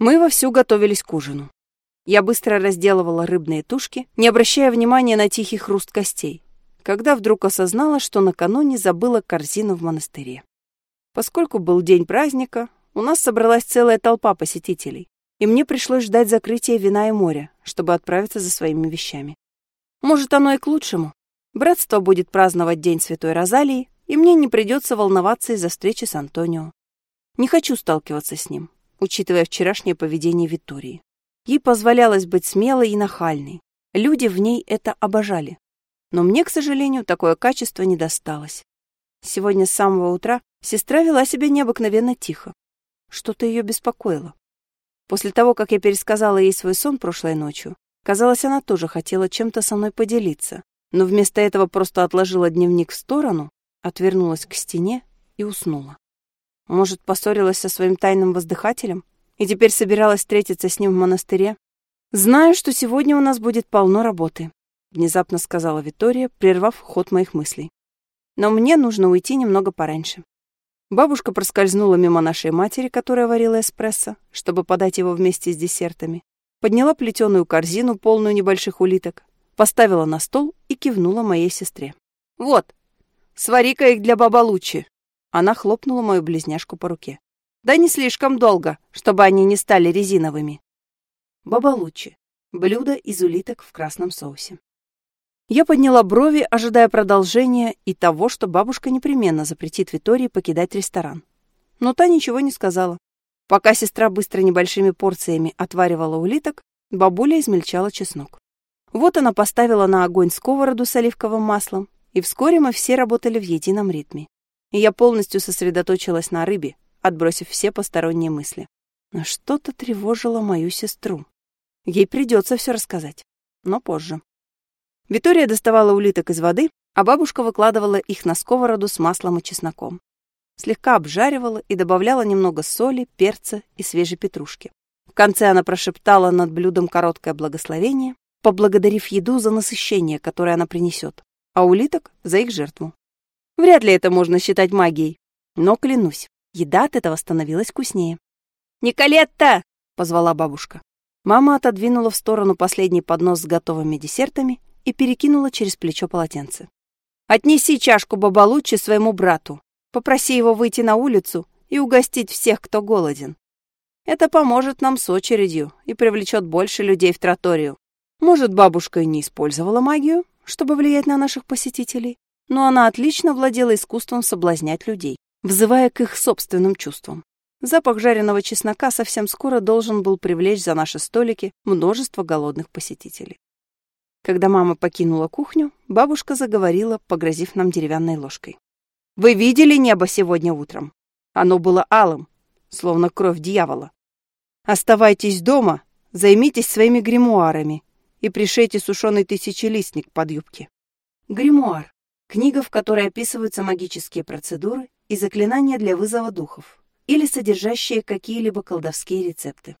Мы вовсю готовились к ужину. Я быстро разделывала рыбные тушки, не обращая внимания на тихий хруст костей, когда вдруг осознала, что накануне забыла корзину в монастыре. Поскольку был день праздника, у нас собралась целая толпа посетителей, и мне пришлось ждать закрытия вина и моря, чтобы отправиться за своими вещами. Может, оно и к лучшему. Братство будет праздновать День Святой Розалии, и мне не придется волноваться из-за встречи с Антонио. Не хочу сталкиваться с ним учитывая вчерашнее поведение Виктории. Ей позволялось быть смелой и нахальной. Люди в ней это обожали. Но мне, к сожалению, такое качество не досталось. Сегодня с самого утра сестра вела себя необыкновенно тихо. Что-то ее беспокоило. После того, как я пересказала ей свой сон прошлой ночью, казалось, она тоже хотела чем-то со мной поделиться, но вместо этого просто отложила дневник в сторону, отвернулась к стене и уснула. Может, поссорилась со своим тайным воздыхателем и теперь собиралась встретиться с ним в монастыре? «Знаю, что сегодня у нас будет полно работы», — внезапно сказала Витория, прервав ход моих мыслей. «Но мне нужно уйти немного пораньше». Бабушка проскользнула мимо нашей матери, которая варила эспрессо, чтобы подать его вместе с десертами, подняла плетеную корзину, полную небольших улиток, поставила на стол и кивнула моей сестре. «Вот, свари-ка их для баба Лучи. Она хлопнула мою близняшку по руке. «Да не слишком долго, чтобы они не стали резиновыми». Бабалучи. Блюдо из улиток в красном соусе. Я подняла брови, ожидая продолжения и того, что бабушка непременно запретит Витории покидать ресторан. Но та ничего не сказала. Пока сестра быстро небольшими порциями отваривала улиток, бабуля измельчала чеснок. Вот она поставила на огонь сковороду с оливковым маслом, и вскоре мы все работали в едином ритме и я полностью сосредоточилась на рыбе, отбросив все посторонние мысли. Но что-то тревожило мою сестру. Ей придется все рассказать, но позже. Витория доставала улиток из воды, а бабушка выкладывала их на сковороду с маслом и чесноком. Слегка обжаривала и добавляла немного соли, перца и свежей петрушки. В конце она прошептала над блюдом короткое благословение, поблагодарив еду за насыщение, которое она принесет, а улиток — за их жертву. Вряд ли это можно считать магией. Но клянусь, еда от этого становилась вкуснее. «Николетта!» — позвала бабушка. Мама отодвинула в сторону последний поднос с готовыми десертами и перекинула через плечо полотенце. «Отнеси чашку бабалучи своему брату. Попроси его выйти на улицу и угостить всех, кто голоден. Это поможет нам с очередью и привлечет больше людей в троторию. Может, бабушка и не использовала магию, чтобы влиять на наших посетителей, но она отлично владела искусством соблазнять людей, взывая к их собственным чувствам. Запах жареного чеснока совсем скоро должен был привлечь за наши столики множество голодных посетителей. Когда мама покинула кухню, бабушка заговорила, погрозив нам деревянной ложкой. «Вы видели небо сегодня утром? Оно было алым, словно кровь дьявола. Оставайтесь дома, займитесь своими гримуарами и пришейте сушеный тысячелистник под юбки». Гримуар Книга, в которой описываются магические процедуры и заклинания для вызова духов или содержащие какие-либо колдовские рецепты.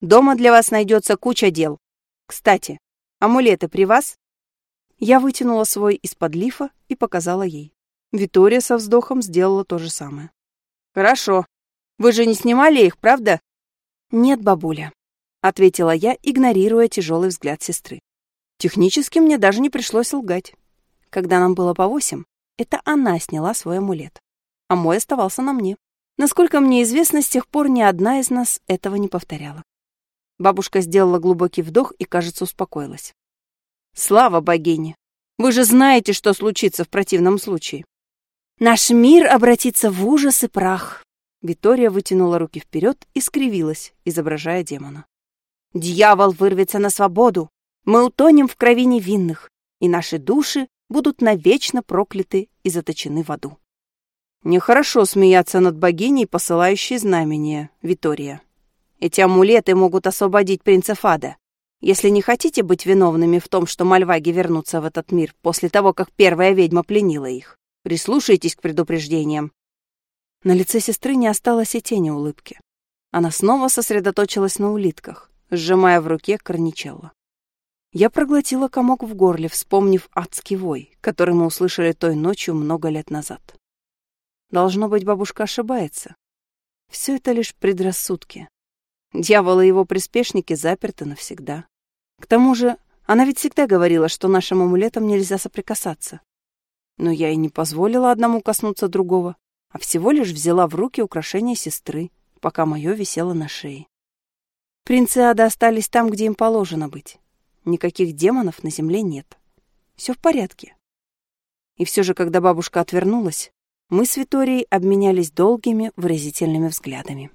Дома для вас найдется куча дел. Кстати, амулеты при вас? Я вытянула свой из-под лифа и показала ей. Витория со вздохом сделала то же самое. Хорошо. Вы же не снимали их, правда? Нет, бабуля, ответила я, игнорируя тяжелый взгляд сестры. Технически мне даже не пришлось лгать. Когда нам было по восемь, это она сняла свой амулет, а мой оставался на мне. Насколько мне известно, с тех пор ни одна из нас этого не повторяла. Бабушка сделала глубокий вдох и, кажется, успокоилась. «Слава богине! Вы же знаете, что случится в противном случае!» «Наш мир обратится в ужас и прах!» Витория вытянула руки вперед и скривилась, изображая демона. «Дьявол вырвется на свободу! Мы утонем в крови невинных, и наши души будут навечно прокляты и заточены в аду. Нехорошо смеяться над богиней, посылающей знамения, Витория. Эти амулеты могут освободить принца Фада. Если не хотите быть виновными в том, что мальваги вернутся в этот мир после того, как первая ведьма пленила их, прислушайтесь к предупреждениям. На лице сестры не осталось и тени улыбки. Она снова сосредоточилась на улитках, сжимая в руке корничелло. Я проглотила комок в горле, вспомнив адский вой, который мы услышали той ночью много лет назад. Должно быть, бабушка ошибается. Все это лишь предрассудки. Дьявол и его приспешники заперты навсегда. К тому же, она ведь всегда говорила, что нашим амулетам нельзя соприкасаться. Но я и не позволила одному коснуться другого, а всего лишь взяла в руки украшение сестры, пока мое висело на шее. Принцы Ада остались там, где им положено быть. Никаких демонов на земле нет. Все в порядке. И все же, когда бабушка отвернулась, мы с Виторией обменялись долгими выразительными взглядами.